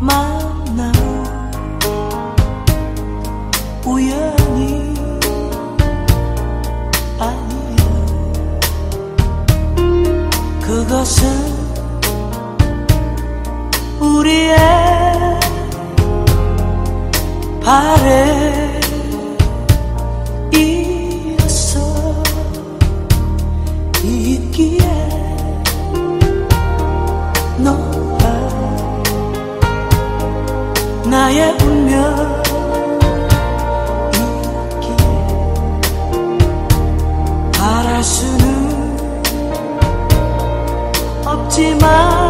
만나 우연히 아니야. 그것은 우리의 발에이었어 있기에 너 나의 운명. 바랄 수는 없지만